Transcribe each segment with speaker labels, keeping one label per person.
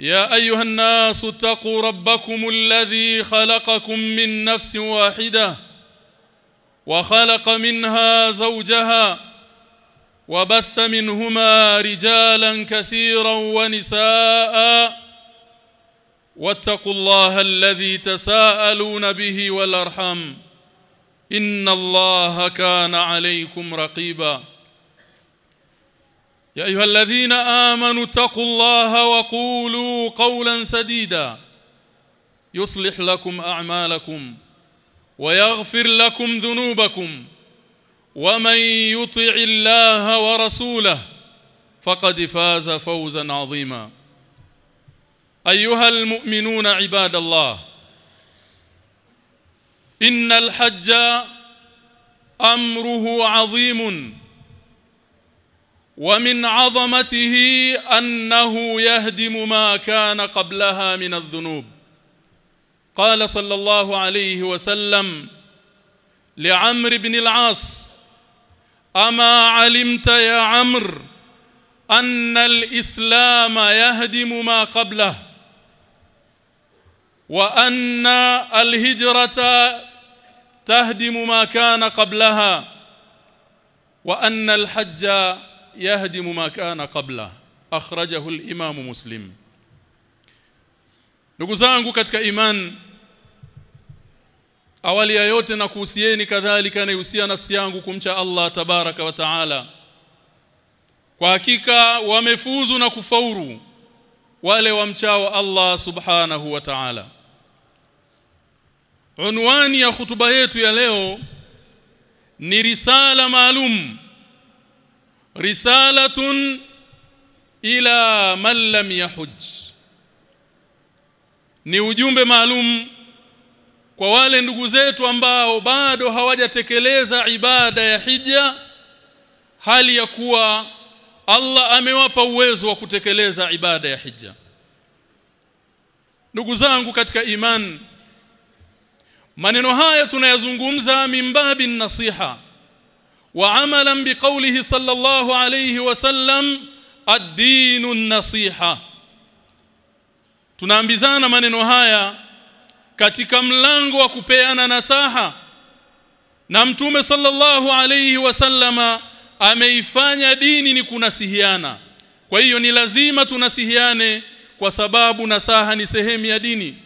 Speaker 1: يا أيها الناس اتقوا ربكم الذي خلقكم من نفس واحدة وخلق منها زوجها وبث منهما رجالا كثيرا ونساء واتقوا الله الذي تساءلون به والارحام إن الله كان عليكم رقيبا يا أيها الذين آمنوا اتقوا الله وقولوا قولا سديدا. يصلح لكم أعمالكم ويغفر لكم ذنوبكم. ومن يطع الله ورسوله فقد فاز فوزا عظيما. أيها المؤمنون عباد الله إن الحج أمره عظيم. ومن عظمته أنه يهدم ما كان قبلها من الذنوب. قال صلى الله عليه وسلم لعمرو بن العاص أما علمت يا عمرو أن الإسلام يهدم ما قبله وأن الهجرة تهدم ما كان قبلها وأن الحج يهدم ما كان قبله akhrajahu al-Imam Muslim Ndugu zangu katika iman awali ya yote na kuhusieni kadhalika naihusia nafsi yangu kumcha Allah tabaraka wa taala kwa hakika wamefuzu na kufauru wale wamchao Allah subhanahu wa ta'ala Unwani ya hutuba yetu ya leo ni risala maalum risalatun ila man lam yahuj ni ujumbe maalum kwa wale ndugu zetu ambao bado hawajatekeleza ibada ya hija hali ya kuwa Allah amewapa uwezo wa kutekeleza ibada ya hija. Ndugu zangu katika iman maneno haya tunayazungumza mimbabi nasiha wa بقوله صلى الله عليه وسلم الدين النصيحه tunaambizana maneno haya katika mlango wa kupeana nasaha. Na mtume sallallahu alayhi wasallama ameifanya dini ni kunasihiana. Kwa hiyo ni lazima tunasihiane kwa sababu nasaha ni sehemu ya dini.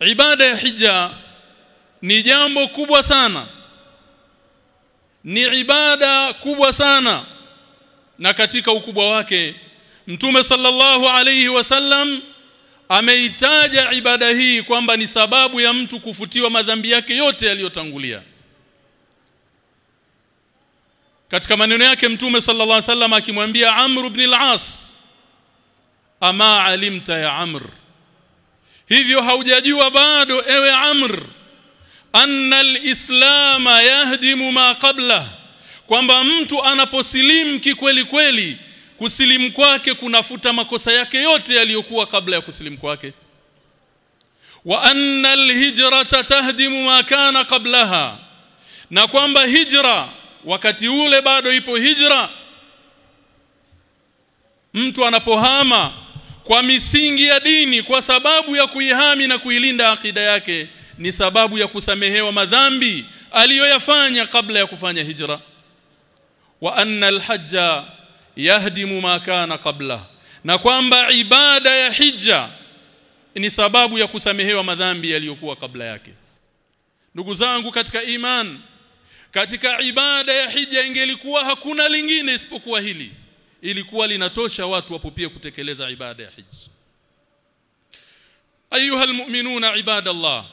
Speaker 1: Ibada ya hija ni jambo kubwa sana ni ibada kubwa sana. Na katika ukubwa wake mtume sallallahu alayhi wasallam ameitaja ibada hii kwamba ni sababu ya mtu kufutiwa madhambi yake yote yaliyotangulia katika maneno yake mtume sallallahu alayhi wasallam akimwambia Amr ibn al-As ama alimta ya Amr? Hivyo haujajua bado ewe Amr anna al-islam yahdimu ma qabla kwamba mtu anaposilimu kikweli kweli kusilimu kwake kunafuta makosa yake yote yaliyokuwa kabla ya kusilimu kwake. Wa anna al-hijrata tahdimu ma kana qablaha na kwamba hijra wakati ule bado ipo hijra mtu anapohama kwa misingi ya dini kwa sababu ya kuihami na kuilinda akida yake ni sababu ya kusamehewa madhambi aliyoyafanya kabla ya kufanya hijra. Wa anna alhajja yahdimu ma kana qabla na kwamba ibada ya hija ni sababu ya kusamehewa madhambi yaliyokuwa kabla yake. Ndugu zangu katika iman katika ibada ya hija ingelikuwa hakuna lingine isipokuwa hili. Ilikuwa linatosha watu wapupie kutekeleza ibada ya hija ayuha almu'minuna ibadallah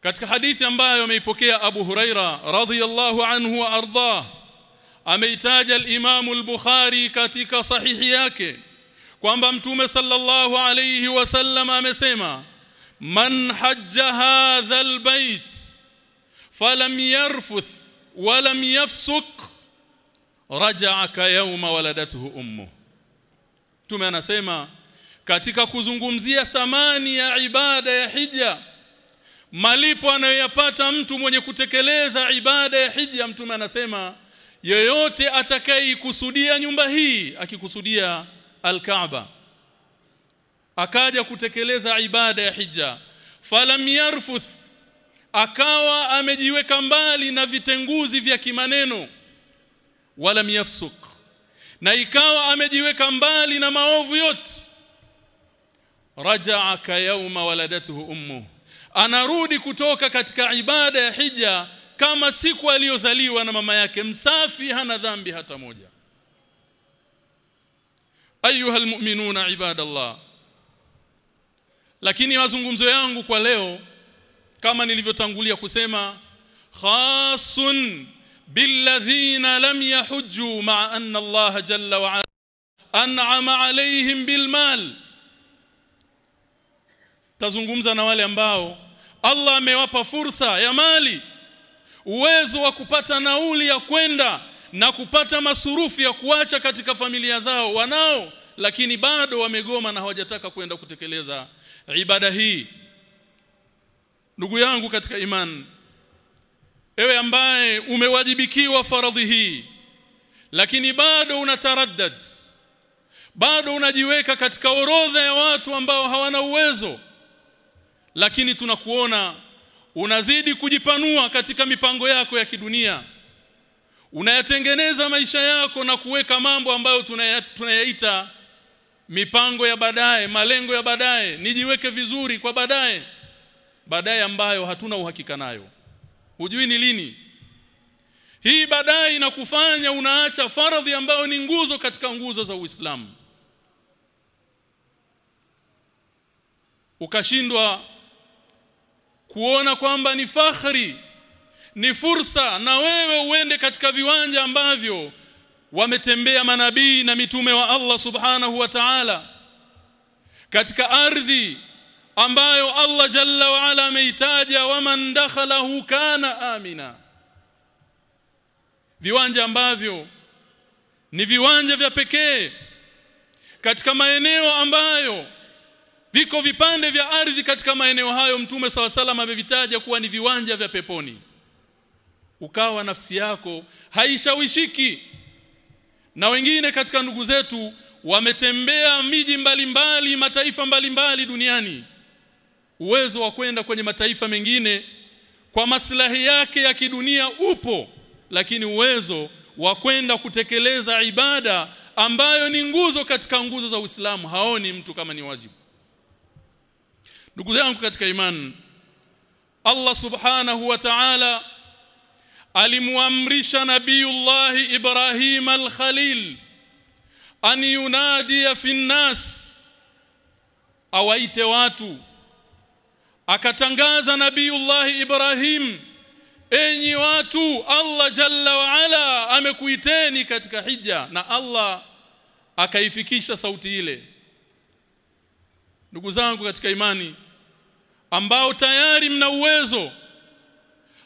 Speaker 1: katika hadithi ambayo ameipokea Abu Huraira radhiyallahu anhu wa ardhah ameitaja al-Imam al-Bukhari katika sahihi yake kwamba mtume sallallahu alayhi wasallam amesema man hajja hadha al-bait falam yarfuth walam yafsuk raja'a ka yawma waladathu ummu mtume anasema katika kuzungumzia thamani ya ibada ya hija malipo anayoyapata mtu mwenye kutekeleza ibada ya hija mtume anasema yeyote atakayekusudia nyumba hii akikusudia al-Kaaba akaja kutekeleza ibada ya hija falam yarfuth akawa amejiweka mbali na vitenguzi vya kimaneno wala yafsuk na ikawa amejiweka mbali na maovu yote rajaa ka yawma waladatuhu ummu anarudi kutoka katika ibada ya hija kama siku aliyozaliwa na mama yake msafi hana dhambi hata moja. Ayuha almu'minuna ibadallah. Lakini mazungumzo yangu kwa leo kama nilivyotangulia kusema khasun billadhina lam yahujju ma'a anna Allah jalla wa ala an'ama alayhim bilmal tazungumza na wale ambao Allah amewapa fursa ya mali uwezo wa kupata nauli ya kwenda na kupata masurufu ya kuacha katika familia zao wanao lakini bado wamegoma na hawajataka kwenda kutekeleza ibada hii. Ndugu yangu katika iman ewe ambaye umewajibikiwa faradhi hii lakini bado unataraddad bado unajiweka katika orodha ya watu ambao hawana uwezo lakini tunakuona unazidi kujipanua katika mipango yako ya kidunia. Unayatengeneza maisha yako na kuweka mambo ambayo tunayaita mipango ya baadaye malengo ya baadaye. Nijiweke vizuri kwa baadaye baadaye ambayo hatuna uhakika nayo. Hujui ni lini. Hii baadaye inakufanya unaacha faradhi ambayo ni nguzo katika nguzo za Uislamu. Ukashindwa kuona kwamba ni fahari ni fursa na wewe uende katika viwanja ambavyo wametembea manabii na mitume wa Allah subhanahu wa ta'ala. Katika ardhi ambayo Allah jalla wa ala ameitaja waman dakhalahu kana amina. Viwanja ambavyo ni viwanja vya pekee katika maeneo ambayo viko vipande vya ardhi katika maeneo hayo mtume saw amevitaja kuwa ni viwanja vya peponi. Ukawa nafsi yako haishawishiki. Na wengine katika ndugu zetu wametembea miji mbalimbali mataifa mbalimbali duniani. Uwezo wa kwenda kwenye mataifa mengine kwa maslahi yake ya kidunia upo lakini uwezo wa kwenda kutekeleza ibada ambayo ni nguzo katika nguzo za Uislamu haoni mtu kama ni wajibu ndugu zangu katika imani Allah subhanahu wa ta'ala alimuamrisha nabiyullah Ibrahim al-Khalil an yunadi fi nas awaite watu. Akatangaza nabiyullah Ibrahim enyi watu Allah jalla wa ala amekuiteni katika hija. Na Allah akaifikisha sauti ile. Ndugu zangu katika imani ambao tayari mna uwezo.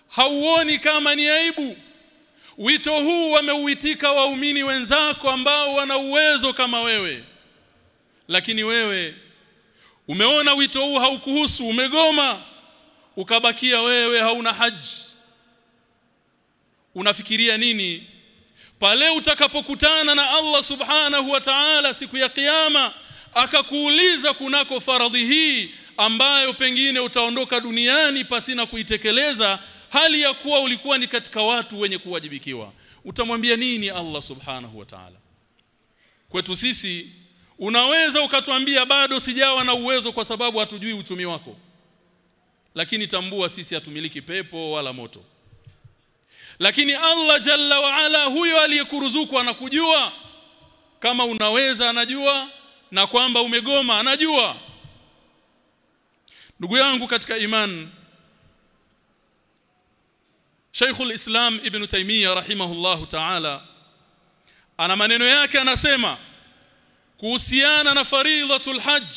Speaker 1: Hauoni kama ni aibu? Wito huu wameuitika waumini wenzako ambao wana uwezo kama wewe. Lakini wewe umeona wito huu haukuhusu umegoma ukabakia wewe hauna haji. Unafikiria nini? Pale utakapokutana na Allah subhanahu wa ta'ala siku ya kiyama akakuuliza kunako faradhi hii ambayo pengine utaondoka duniani pasina kuitekeleza hali ya kuwa ulikuwa ni katika watu wenye kuwajibikiwa. Utamwambia nini Allah subhanahu wa ta'ala? Kwetu sisi unaweza ukatuambia bado sijawa na uwezo kwa sababu hatujui uchumi wako. Lakini tambua sisi hatumiliki pepo wala moto. Lakini Allah jalla wa ala huyo aliyekuruzuku anakujua. Kama unaweza anajua. Na kwamba umegoma anajua ndugu yangu katika iman Sheikhul Islam Ibn Taymiyyah rahimahullahu ta'ala ana maneno yake anasema kuhusiana na faridhatul hajj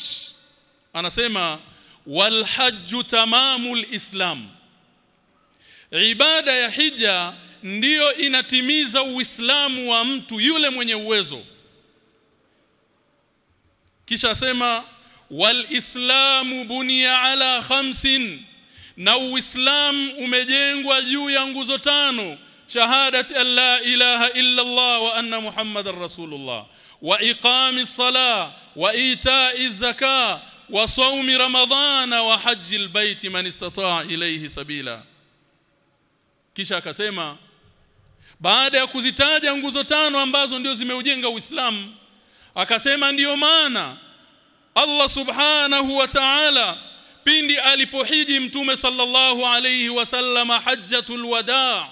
Speaker 1: anasema wal hajju tamamul islam. Ibada ya hija ndiyo inatimiza uislamu wa mtu yule mwenye uwezo. Kisha asema wal islamu bunia ala khamsin na uislamu umejengwa juu ya nguzo tano shahadati an la ilaha illa Allah wa anna muhammadar rasulullah wa iqamis salah wa ita'iz zakah wa sawmi ramadhana wa hajjil bait man istata'a ilayhi sabila. Kisha akasema baada ya kuzitaja nguzo tano ambazo ndio zimeujenga Uislamu akasema ndiyo maana Allah subhanahu wa ta'ala pindi alipohiji mtume sallallahu alayhi wasallama hajjatul wadaa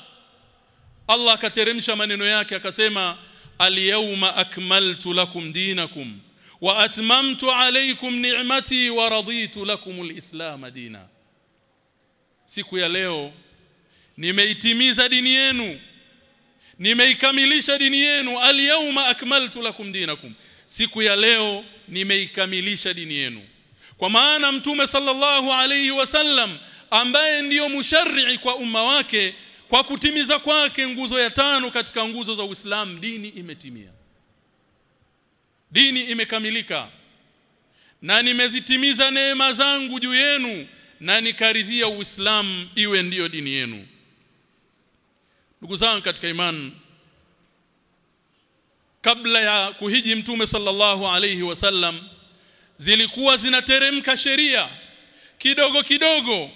Speaker 1: Allah akateremsha maneno yake akasema al-yawma akmaltu lakum dinakum wa atmamtu alaykum ni'mati wa raditu lakum al-islam dina. Siku ya leo nimeitimiza dini yenu nimeikamilisha dini yenu al-yawma akmaltu lakum dinakum siku ya leo nimeikamilisha dini yenu. Kwa maana mtume sallallahu alayhi wasallam ambaye ndiyo musharrii kwa umma wake kwa kutimiza kwake nguzo ya tano katika nguzo za Uislamu dini imetimia. Dini imekamilika. Na nimezitimiza neema zangu juu yenu na nikaridhia Uislamu iwe ndiyo dini yenu. Ndugu zangu katika imani kabla ya kuhiji mtume sallallahu alayhi wasallam zilikuwa zinateremka sheria kidogo kidogo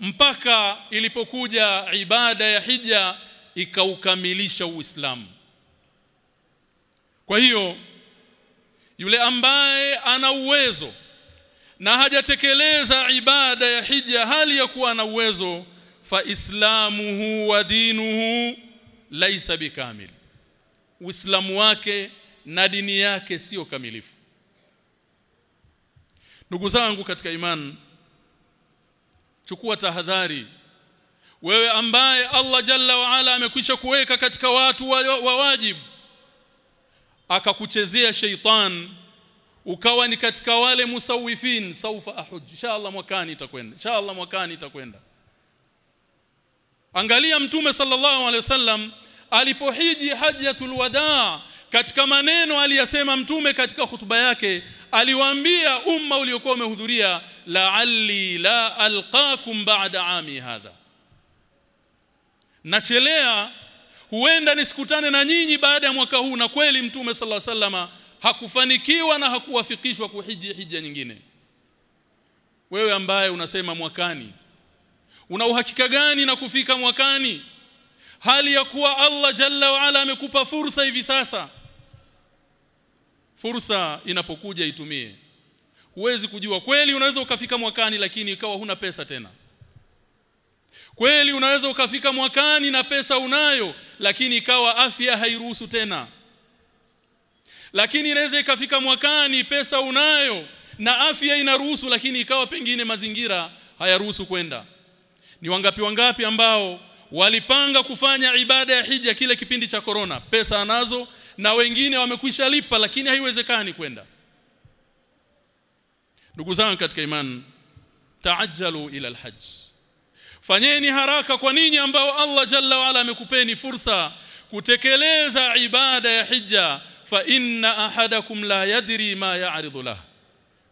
Speaker 1: mpaka ilipokuja ibada ya hija ikaukamilisha Uislamu. Kwa hiyo yule ambaye ana uwezo na hajatekeleza ibada ya hija hali ya kuwa na uwezo fa islamuhu wa dinuhu laisa bikamil uislamu wake na dini yake sio kamilifu. Ndugu zangu katika imani chukua tahadhari. Wewe ambaye Allah jalla wa ala amekwisha kuweka katika watu wa, wa wajibu akakuchezea sheitan ukawa ni katika wale musawifin saufa ahuj inshallah mwakani itakwenda inshallah mwakani itakwenda. Angalia mtume sallallahu alaihi wasallam alipohiji hajjatul wadaa katika maneno aliyasema mtume katika hutuba yake aliwaambia umma uliokuwa umehudhuria la'alli la alqakum ba'da ami hadha. Nachelea huenda nisikutane na nyinyi baada ya mwaka huu. Na kweli mtume sallallahu alaihi wasallama hakufanikiwa na hakuwafikishwa kuhiji hija nyingine. Wewe ambaye unasema mwakani una uhakika gani na kufika mwakani hali ya kuwa Allah jalla waala amekupa fursa hivi sasa. Fursa inapokuja itumie. Huwezi kujua. Kweli unaweza ukafika mwakani lakini ikawa huna pesa tena. Kweli unaweza ukafika mwakani na pesa unayo lakini ikawa afya hairuhusu tena. Lakini inaweza ikafika mwakani pesa unayo na afya inaruhusu lakini ikawa pengine mazingira hayaruhusu kwenda. Ni wangapi wangapi ambao walipanga kufanya ibada ya hija kile kipindi cha corona. Pesa anazo na wengine wamekwisha lipa lakini haiwezekani kwenda. Ndugu zangu katika imani taajjalu ila alhajj. Fanyeni haraka kwa ninyi ambao Allah jalla waala amekupeni fursa kutekeleza ibada ya hija. Fa inna ahadakum la yadri ma ya'ridu lah.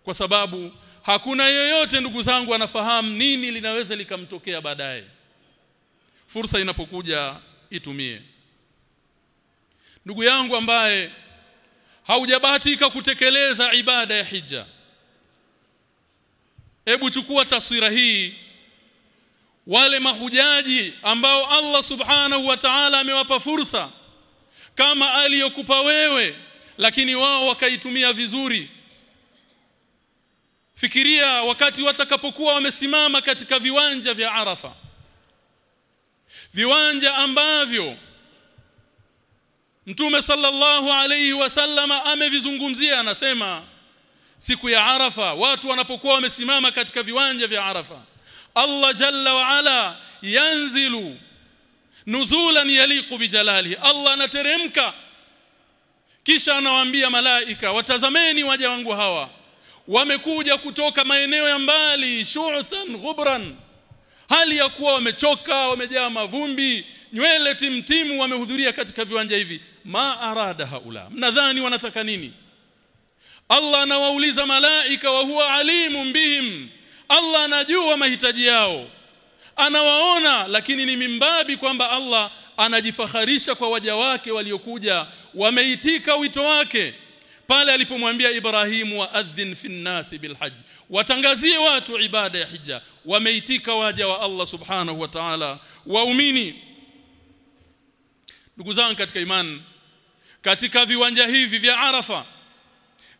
Speaker 1: Kwa sababu hakuna yeyote ndugu zangu anafahamu nini linaweza likamtokea baadaye fursa inapokuja itumie. Ndugu yangu ambaye haujabahatika kutekeleza ibada ya hija hebu chukua taswira hii. Wale mahujaji ambao Allah subhanahu wa ta'ala amewapa fursa kama aliyokupa wewe lakini wao wakaitumia vizuri. Fikiria wakati watakapokuwa wamesimama katika viwanja vya Arafa viwanja ambavyo Mtume sallallahu alayhi wasallama amevizungumzia anasema siku ya Arafa watu wanapokuwa wamesimama katika viwanja vya Arafa Allah jalla wa ala yanzilu nuzulan yaliqu bijalalihi Allah anateremka kisha anawaambia malaika watazameni waja wangu hawa wamekuja kutoka maeneo ya mbali shu'than ghubran hali ya kuwa wamechoka wamejaa mavumbi nywele timtimu wamehudhuria katika viwanja hivi. Ma arada haula? Mnadhani wanataka nini? Allah anawauliza malaika wa huwa alimu bihim. Allah anajua mahitaji yao. Anawaona lakini ni mimbabi kwamba Allah anajifaharisha kwa waja wake waliokuja. Wameitika wito wake pale alipomwambia Ibrahimu wa adhin fi nnasi bilhajj watangazie watu ibada ya hija. Wameitika waja wa Allah subhanahu wa ta'ala. Waumini ndugu zangu katika imani katika viwanja hivi vya Arafa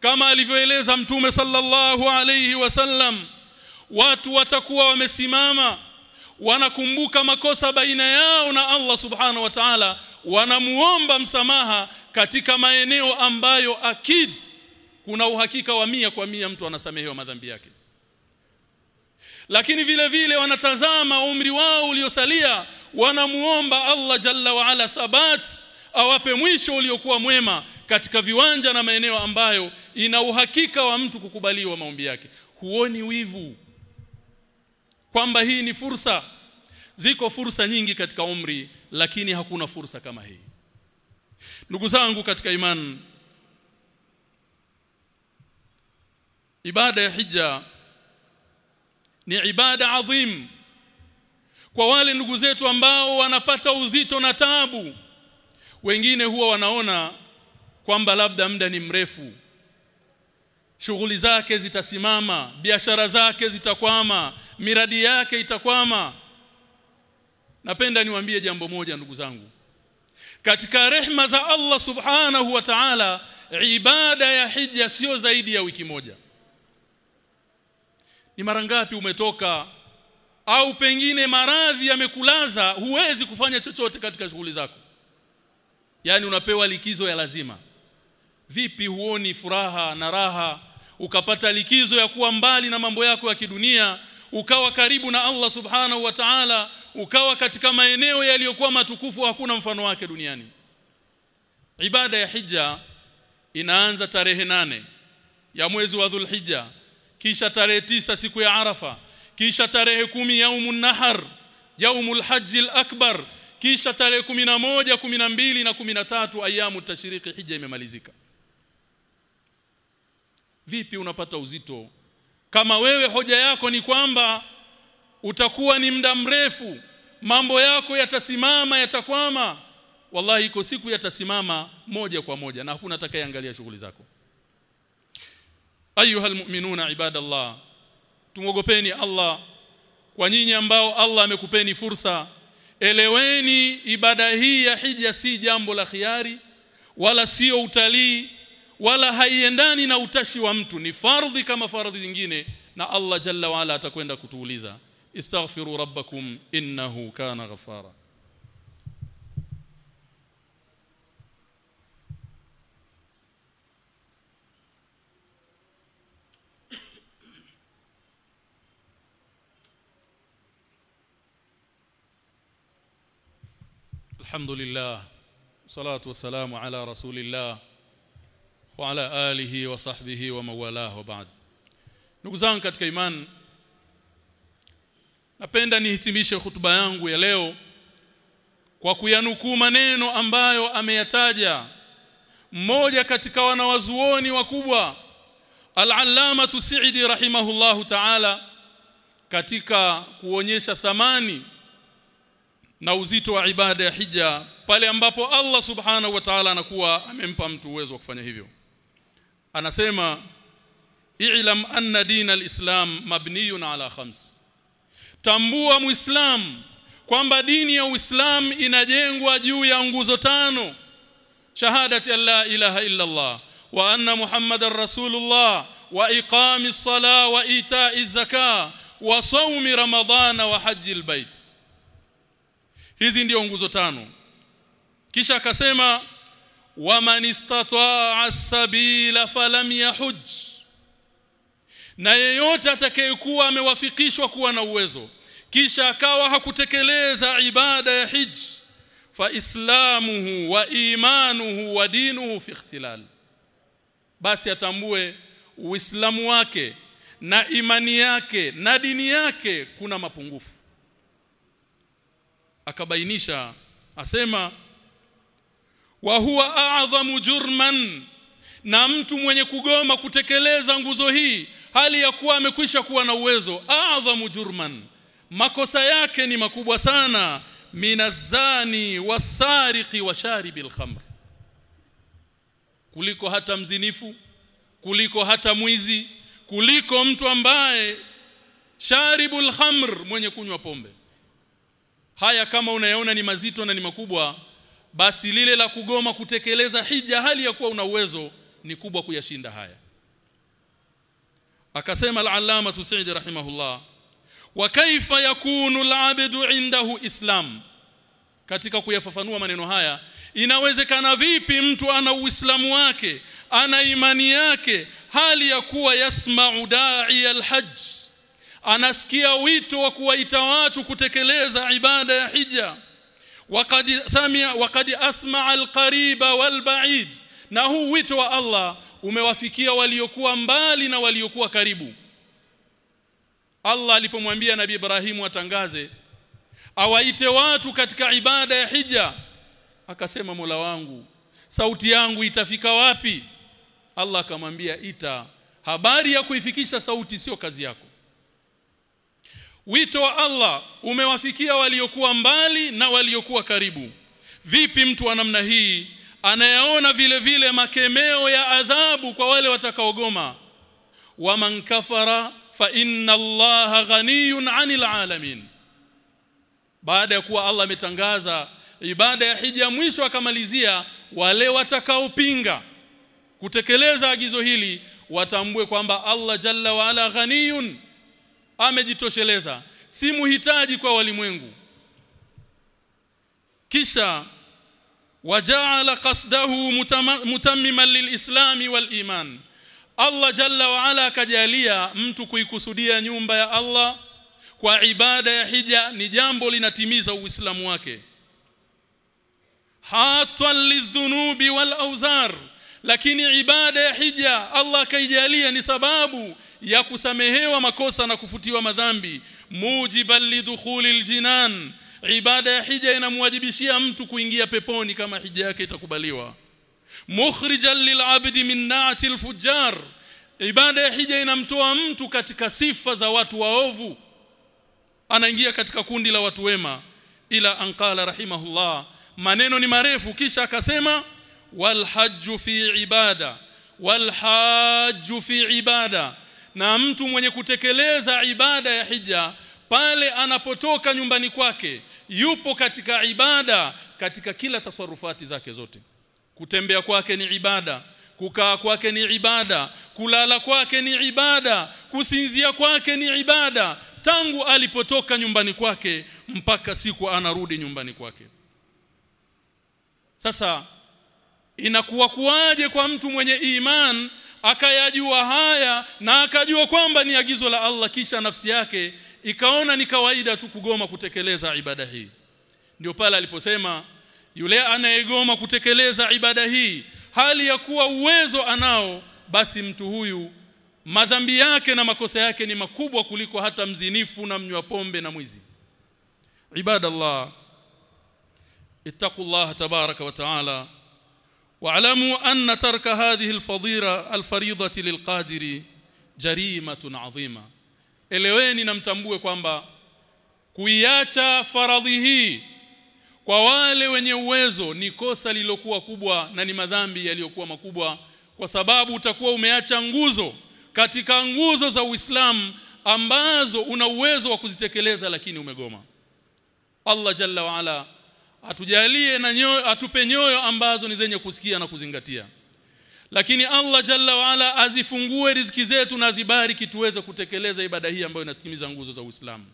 Speaker 1: kama alivyoeleza mtume sallallahu alayhi wasallam watu watakuwa wamesimama wanakumbuka makosa baina yao na Allah subhanahu wa ta'ala wanamuomba msamaha katika maeneo ambayo akid kuna uhakika wa mia kwa mia mtu anasamehewa madhambi yake. Lakini vile vile wanatazama umri wao uliosalia wanamuomba Allah jalla wa ala thabat awape mwisho uliokuwa mwema katika viwanja na maeneo ambayo ina uhakika wa mtu kukubaliwa maombi yake. Huoni wivu kwamba hii ni fursa. Ziko fursa nyingi katika umri lakini hakuna fursa kama hii ndugu zangu katika imani ibada ya hija ni ibada adhim kwa wale ndugu zetu ambao wanapata uzito na tabu wengine huwa wanaona kwamba labda muda ni mrefu. Shughuli zake zitasimama biashara zake zitakwama miradi yake itakwama. Napenda niwaambie jambo moja ndugu zangu katika rehma za Allah subhanahu wa ta'ala ibada ya hija sio zaidi ya wiki moja. Ni mara ngapi umetoka au pengine maradhi yamekulaza huwezi kufanya chochote katika shughuli zako? Yani unapewa likizo ya lazima. Vipi huoni furaha na raha? Ukapata likizo ya kuwa mbali na mambo yako ya kidunia ukawa karibu na Allah subhanahu wa ta'ala ukawa katika maeneo yaliyokuwa matukufu hakuna mfano wake duniani. Ibada ya hija inaanza tarehe nane ya mwezi wa Dhulhijja kisha tarehe tisa siku ya Arafa kisha tarehe kumi yaumun nahar yaumul lhaji akbar kisha tarehe kumi na moja kumi na mbili na kumi na tatu ayamu tashiriki hija imemalizika. Vipi unapata uzito? Kama wewe hoja yako ni kwamba utakuwa ni muda mrefu mambo yako yatasimama yatakwama. Wallahi iko siku yatasimama moja kwa moja na hakuna atakayeangalia shughuli zako. Ayuha almu'minuna ibadallah tumogopeni Allah. Kwa nyinyi ambao Allah amekupeni fursa eleweni ibada hii ya hija si jambo la khiari wala sio utalii wala haiendani na utashi wa mtu. Ni fardhi kama fardhi zingine na Allah jalla waala atakwenda kutuuliza استغفروا ربكم إنه كان غفارا. الحمد لله والصلاة والسلام على رسول الله وعلى آله وصحبه ومن والاه وبعد نقزان katika imani napenda nihitimishe hutuba yangu ya leo kwa kuyanukuu maneno ambayo ameyataja mmoja katika wanawazuoni wakubwa al-allama Sa'idi rahimahullahu ta'ala katika kuonyesha thamani na uzito wa ibada ya hija pale ambapo Allah subhanahu wa ta'ala anakuwa amempa mtu uwezo wa kufanya hivyo. Anasema i'lam anna din al-islam mabniyun ala khams tambua muislam kwamba dini ya uislam inajengwa juu ya nguzo tano. Shahadati la ilaha illa Allah wa anna muhammadar rasulullah wa iqami sala wa ita'i zaka wa saumi ramadhana wa haji albayt hizi ndio nguzo tano. Kisha akasema wa man istata'a as-sabila falam yahuj na yeyote atakayekuwa amewafikishwa kuwa na uwezo kisha akawa hakutekeleza ibada ya hiji fa islamuhu wa imanuhu wa dinuhu fi ikhtilal. Basi atambue uislamu wake na imani yake na dini yake kuna mapungufu. Akabainisha asema wa huwa a'dhamu jurman na mtu mwenye kugoma kutekeleza nguzo hii hali ya kuwa amekwisha kuwa na uwezo a'dhamu jurman. Makosa yake ni makubwa sana. Minazani wasariqi wa sharibil khamr kuliko hata mzinifu kuliko hata mwizi kuliko mtu ambaye sharibul khamr mwenye kunywa pombe. Haya kama unayaona ni mazito na ni makubwa basi lile la kugoma kutekeleza hija hali ya kuwa una uwezo ni kubwa kuyashinda haya akasema al-allama Tusaidi rahimahullah wa kaifa yakunu al-abdu indahu islam? Katika kuyafafanua maneno haya inawezekana vipi mtu ana uislamu wake ana imani yake hali ya kuwa yasma'u da'i al-hajj anasikia wito wa kuwaita watu kutekeleza ibada ya hija. Waqad samia waqad asma'a al-qariba wal-ba'id na huu wito wa Allah umewafikia waliokuwa mbali na waliokuwa karibu. Allah alipomwambia Nabii Ibrahimu atangaze awaite watu katika ibada ya hija. Akasema Mola wangu sauti yangu itafika wapi? Allah akamwambia ita habari ya kuifikisha sauti sio kazi yako. Wito wa Allah umewafikia waliokuwa mbali na waliokuwa karibu. Vipi mtu wa namna hii anayaona vile vile makemeo ya adhabu kwa wale watakaogoma. Wa man kafara fa inna allaha ghaniyun 'anil alamin. Baada ya kuwa Allah ametangaza ibada ya hija mwisho akamalizia wale watakaopinga kutekeleza agizo hili watambue kwamba Allah jalla wa ala ghaniyun amejitosheleza si muhitaji kwa walimwengu. Kisha waja'ala qasdahu mutammiman lilislami waliman Allah jalla wa ala akajalia mtu kuikusudia nyumba ya Allah kwa ibada ya hija ni jambo linatimiza uislamu wake. Hatwal lidhunubi wal auzar lakini ibada ya hija Allah kaijalia ni sababu ya kusamehewa makosa na kufutiwa madhambi. Mujiban lidukhulil jinan ibada ya hija inamwajibishia mtu kuingia peponi kama hija yake itakubaliwa. Mukhrijan lilabdi min na'ati alfujjar ibada ya hija inamtoa mtu katika sifa za watu waovu. Anaingia katika kundi la watu wema. Ila anqala rahimahullah maneno ni marefu kisha akasema walhajju fi ibada. Walhajju fi ibada. Na mtu mwenye kutekeleza ibada ya hija pale anapotoka nyumbani kwake yupo katika ibada katika kila tasarufati zake zote. Kutembea kwake ni ibada kukaa kwake ni ibada kulala kwake ni ibada kusinzia kwake ni ibada. Tangu alipotoka nyumbani kwake mpaka siku anarudi nyumbani kwake. Sasa inakuwa kuwaje kwa mtu mwenye iman akayajua haya na akajua kwamba ni agizo la Allah kisha nafsi yake ikaona ni kawaida tu kugoma kutekeleza ibada hii ndio pale aliposema yule anayegoma kutekeleza ibada hii hali ya kuwa uwezo anao basi mtu huyu madhambi yake na makosa yake ni makubwa kuliko hata mzinifu na mnywa pombe na mwizi ibadallah ittaqullaha tabaraka wa taala واعلموا أن ترك هذه الفضيلة الفريضة للقادر جريمة عظيمة eleweni na mtambue kwamba kuiacha faradhi hii kwa wale wenye uwezo ni kosa lilokuwa kubwa na ni madhambi yaliyokuwa makubwa kwa sababu utakuwa umeacha nguzo katika nguzo za Uislamu ambazo una uwezo wa kuzitekeleza lakini umegoma. Allah jalla waala atujalie na nyoyo atupe nyoyo ambazo ni zenye kusikia na kuzingatia lakini Allah jalla waala azifungue riziki zetu na azibariki tuweze kutekeleza ibada hii ambayo inatimiza nguzo za Uislamu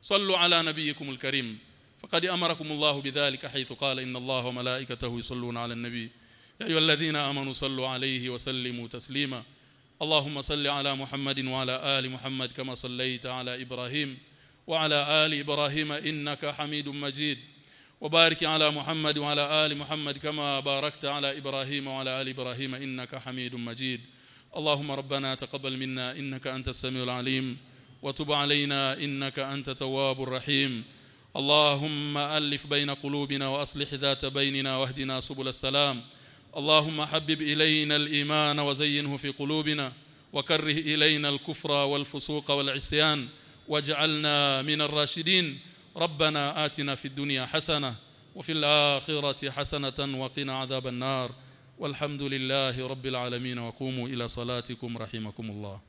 Speaker 1: sallu ala nabiyikumul karim faqad amarakumullahu bidhalika haythu qala inna Allaha wa malaikatahu yusalluna ala an-nabi ya ayyuhalladhina amanu sallu alayhi wa sallimu taslima اللهم صل على محمد وعلى آل محمد كما صليت على إبراهيم وعلى آل إبراهيم إنك حميد مجيد وبارك على محمد وعلى آل محمد كما باركت على إبراهيم وعلى آل إبراهيم إنك حميد مجيد. اللهم ربنا تقبل منا إنك أنت السميع العليم. وتب علينا إنك أنت تواب الرحيم. اللهم ألف بين قلوبنا وأصلح ذات بيننا واهدنا سبل السلام. اللهم حبب إلينا الإيمان وزينه في قلوبنا. وكره إلينا الكفر والفسوق والعصيان. واجعلنا من الراشدين. ربنا آتنا في الدنيا حسنة وفي الآخرة حسنة وقنا عذاب النار والحمد لله رب العالمين وقوموا إلى صلاتكم رحمكم الله